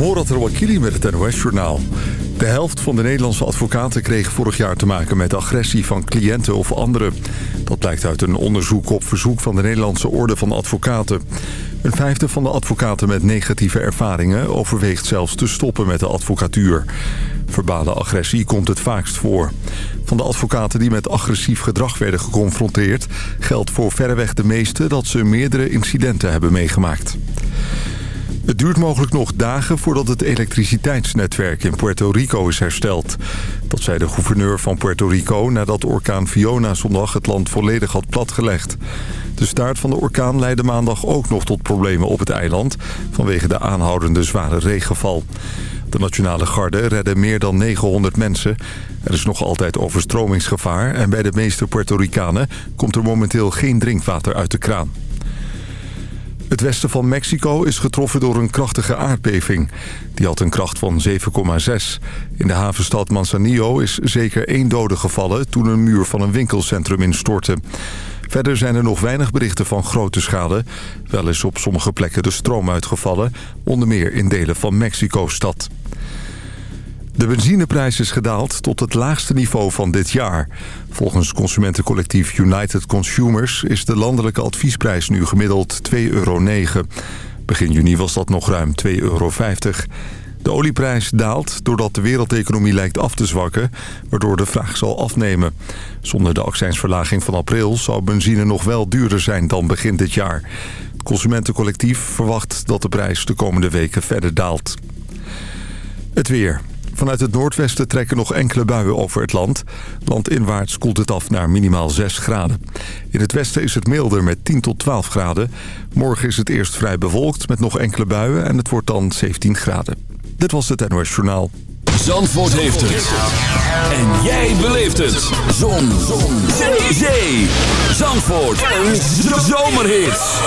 Morat Rouakili met het NOS-journaal. De helft van de Nederlandse advocaten kreeg vorig jaar te maken met agressie van cliënten of anderen. Dat blijkt uit een onderzoek op verzoek van de Nederlandse Orde van Advocaten. Een vijfde van de advocaten met negatieve ervaringen overweegt zelfs te stoppen met de advocatuur. Verbale agressie komt het vaakst voor. Van de advocaten die met agressief gedrag werden geconfronteerd... geldt voor verreweg de meeste dat ze meerdere incidenten hebben meegemaakt. Het duurt mogelijk nog dagen voordat het elektriciteitsnetwerk in Puerto Rico is hersteld. Dat zei de gouverneur van Puerto Rico nadat orkaan Fiona zondag het land volledig had platgelegd. De staart van de orkaan leidde maandag ook nog tot problemen op het eiland... vanwege de aanhoudende zware regenval. De Nationale Garde redde meer dan 900 mensen. Er is nog altijd overstromingsgevaar... en bij de meeste Puerto Ricanen komt er momenteel geen drinkwater uit de kraan. Het westen van Mexico is getroffen door een krachtige aardbeving. Die had een kracht van 7,6. In de havenstad Manzanillo is zeker één dode gevallen... toen een muur van een winkelcentrum instortte. Verder zijn er nog weinig berichten van grote schade. Wel is op sommige plekken de stroom uitgevallen, onder meer in delen van Mexico-stad. De benzineprijs is gedaald tot het laagste niveau van dit jaar. Volgens consumentencollectief United Consumers is de landelijke adviesprijs nu gemiddeld 2,09 euro. Begin juni was dat nog ruim 2,50 euro. De olieprijs daalt doordat de wereldeconomie lijkt af te zwakken... waardoor de vraag zal afnemen. Zonder de accijnsverlaging van april zou benzine nog wel duurder zijn dan begin dit jaar. Het consumentencollectief verwacht dat de prijs de komende weken verder daalt. Het weer. Vanuit het noordwesten trekken nog enkele buien over het land. Landinwaarts koelt het af naar minimaal 6 graden. In het westen is het milder met 10 tot 12 graden. Morgen is het eerst vrij bewolkt met nog enkele buien en het wordt dan 17 graden. Dit was het NOS Journaal. Zandvoort heeft het. En jij beleeft het. Zon. Zon. Zee. Zee. Zandvoort. Een zomerhit.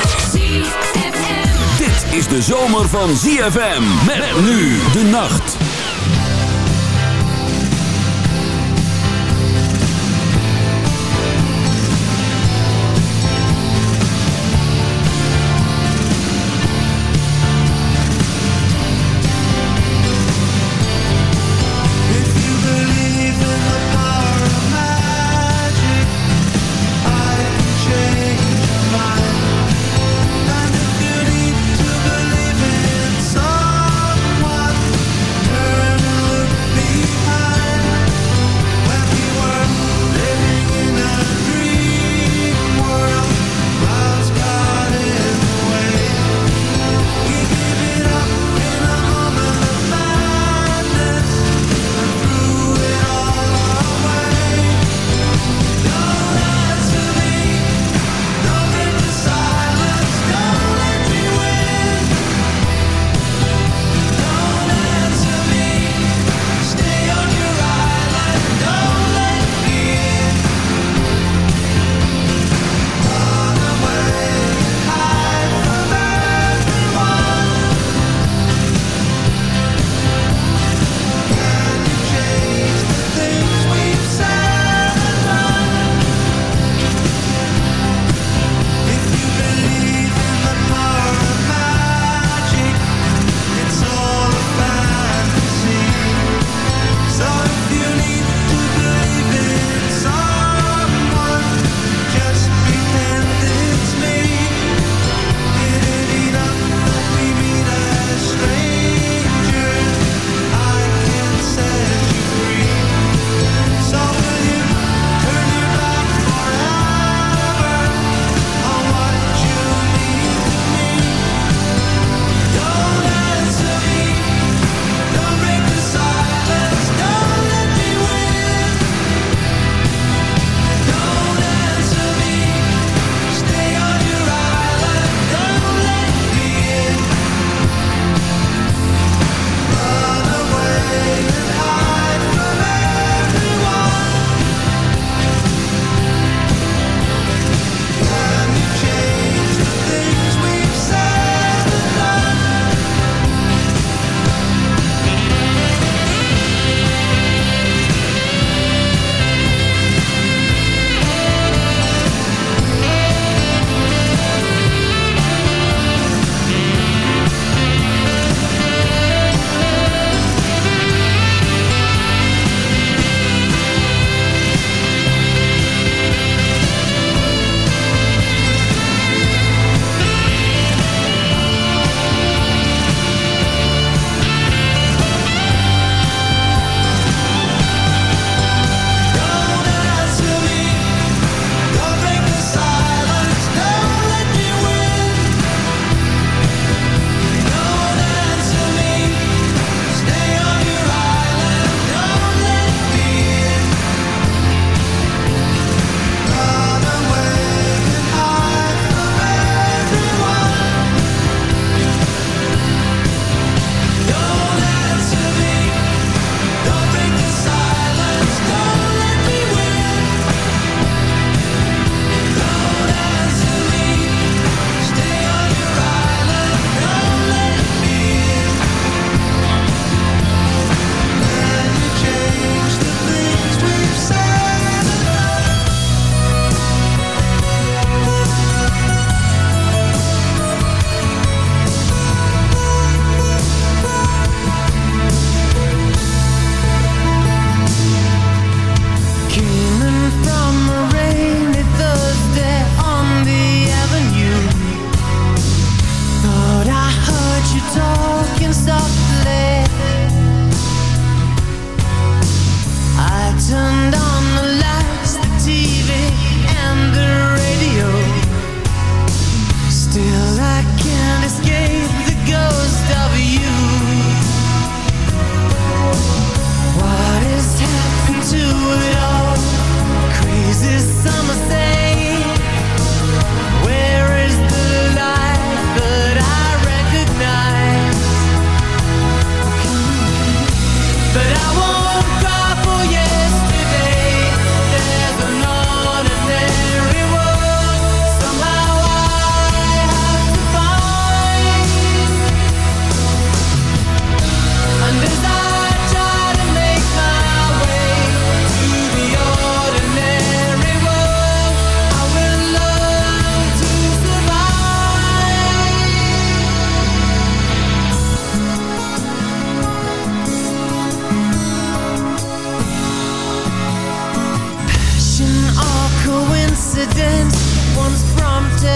Dit is de zomer van ZFM. Met nu de nacht.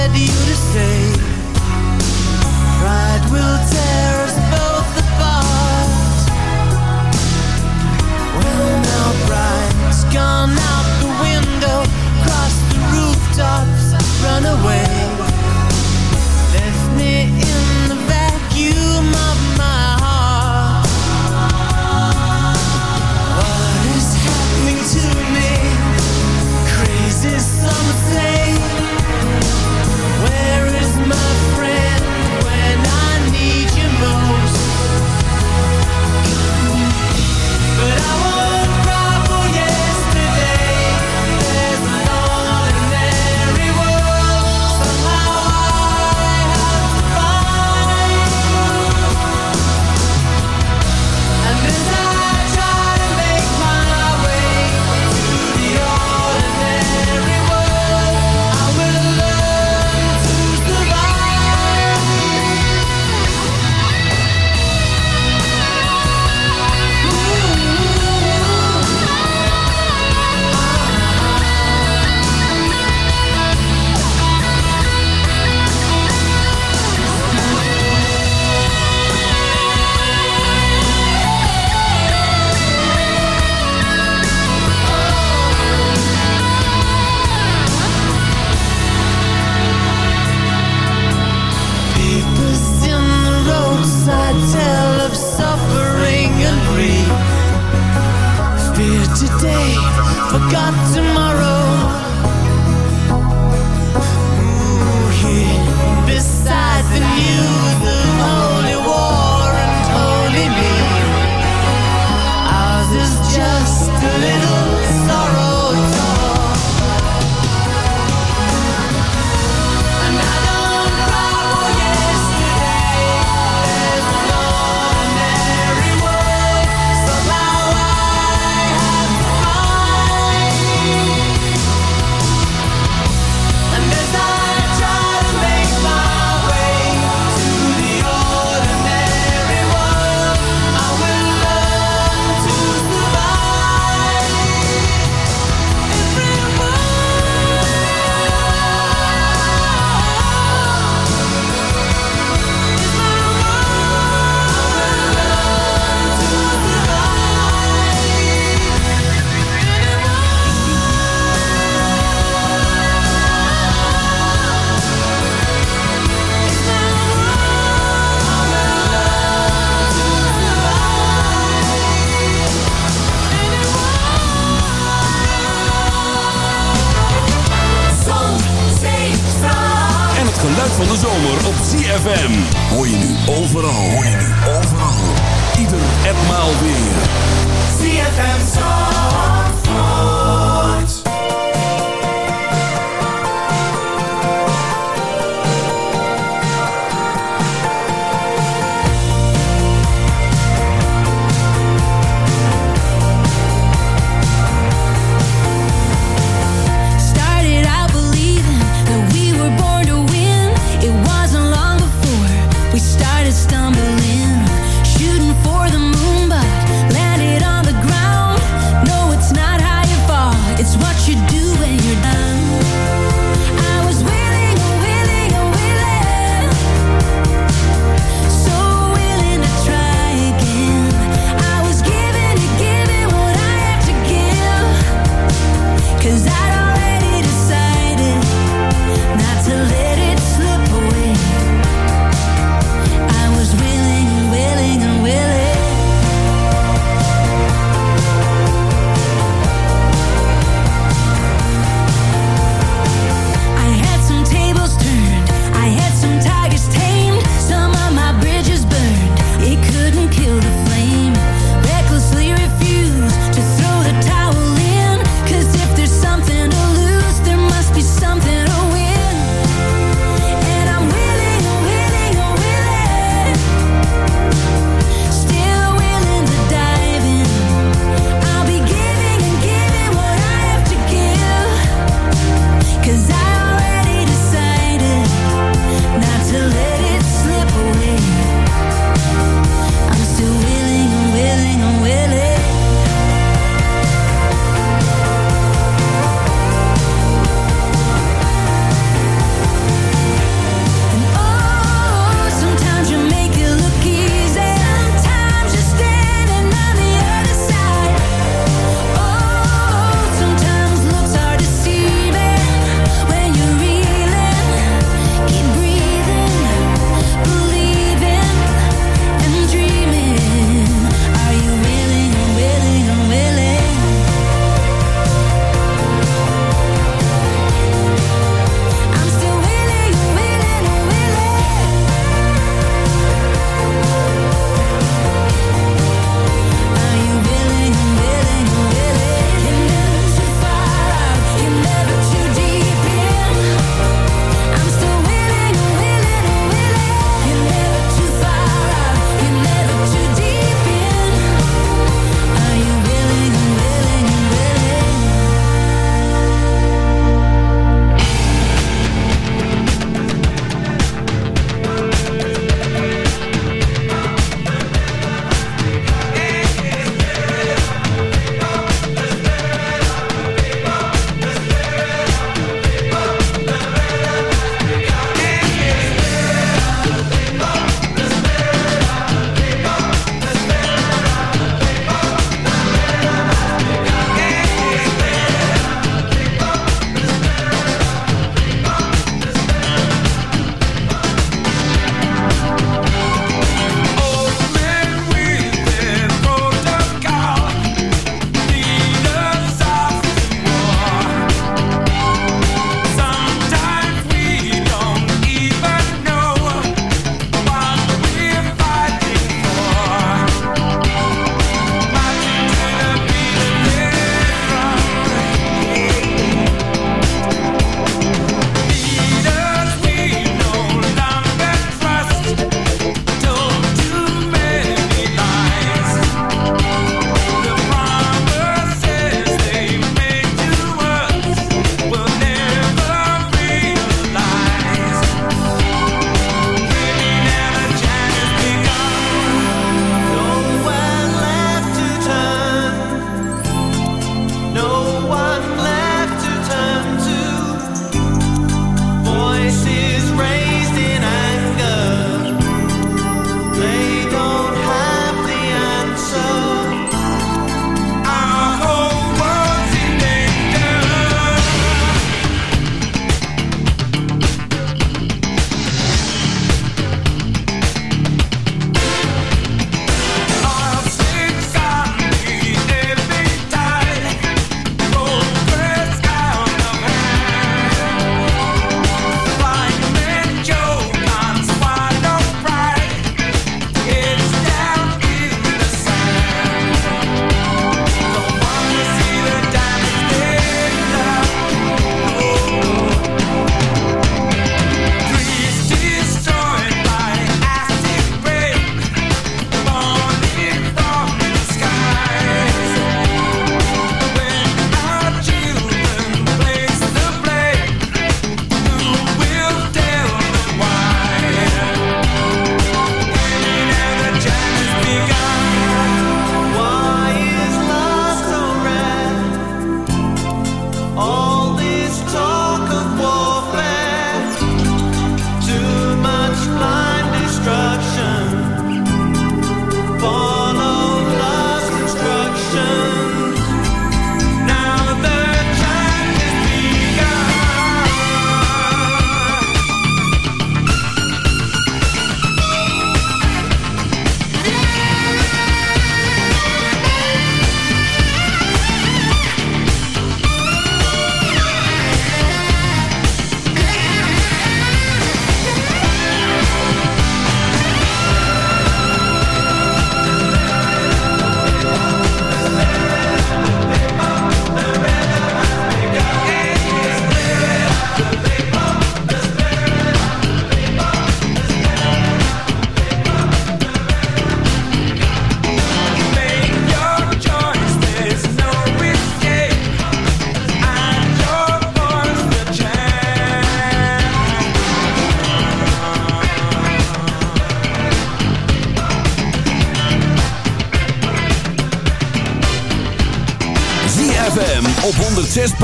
said you to say.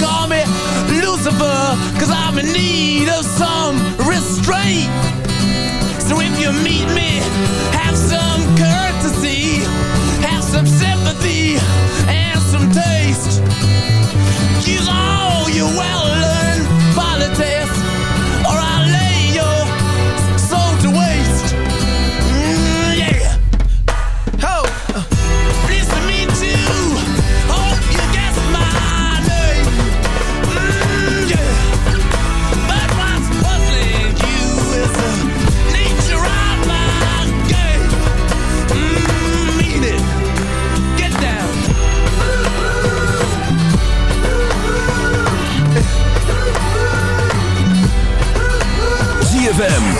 call me Lucifer, cause I'm in need of some restraint. So if you meet me, have some courtesy, have some sympathy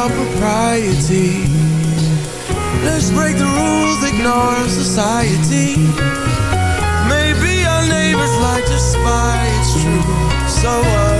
About propriety. Let's break the rules, ignore society. Maybe our neighbors like to spy, it's true. So what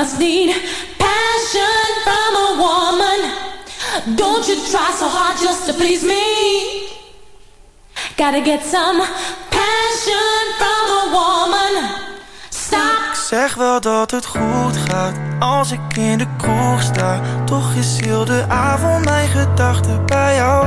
must need passion from a woman. Don't you try so hard just to please me. Gotta get some passion from a woman. Stop. Ik zeg wel dat het goed gaat als ik in de kroeg sta. Toch is heel de avond mijn gedachten bij jou.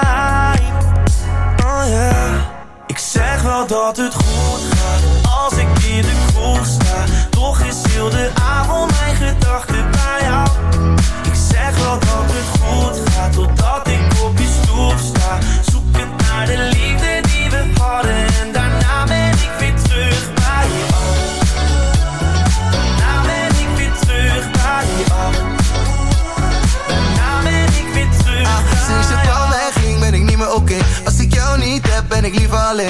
wel dat het goed gaat als ik in de kroeg sta. Toch is heel de avond mijn gedachten bij jou. Ik zeg wel dat het goed gaat totdat ik op je stoel sta. Zoek het naar de liefde die we hadden en daarna ben ik weer terug bij jou. Daarna ben ik weer terug bij jou. Daarna ben ik weer terug bij jou. Ah, sinds je kwam ging ben ik niet meer oké. Als ik jou niet heb ben ik liever alleen